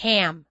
ham.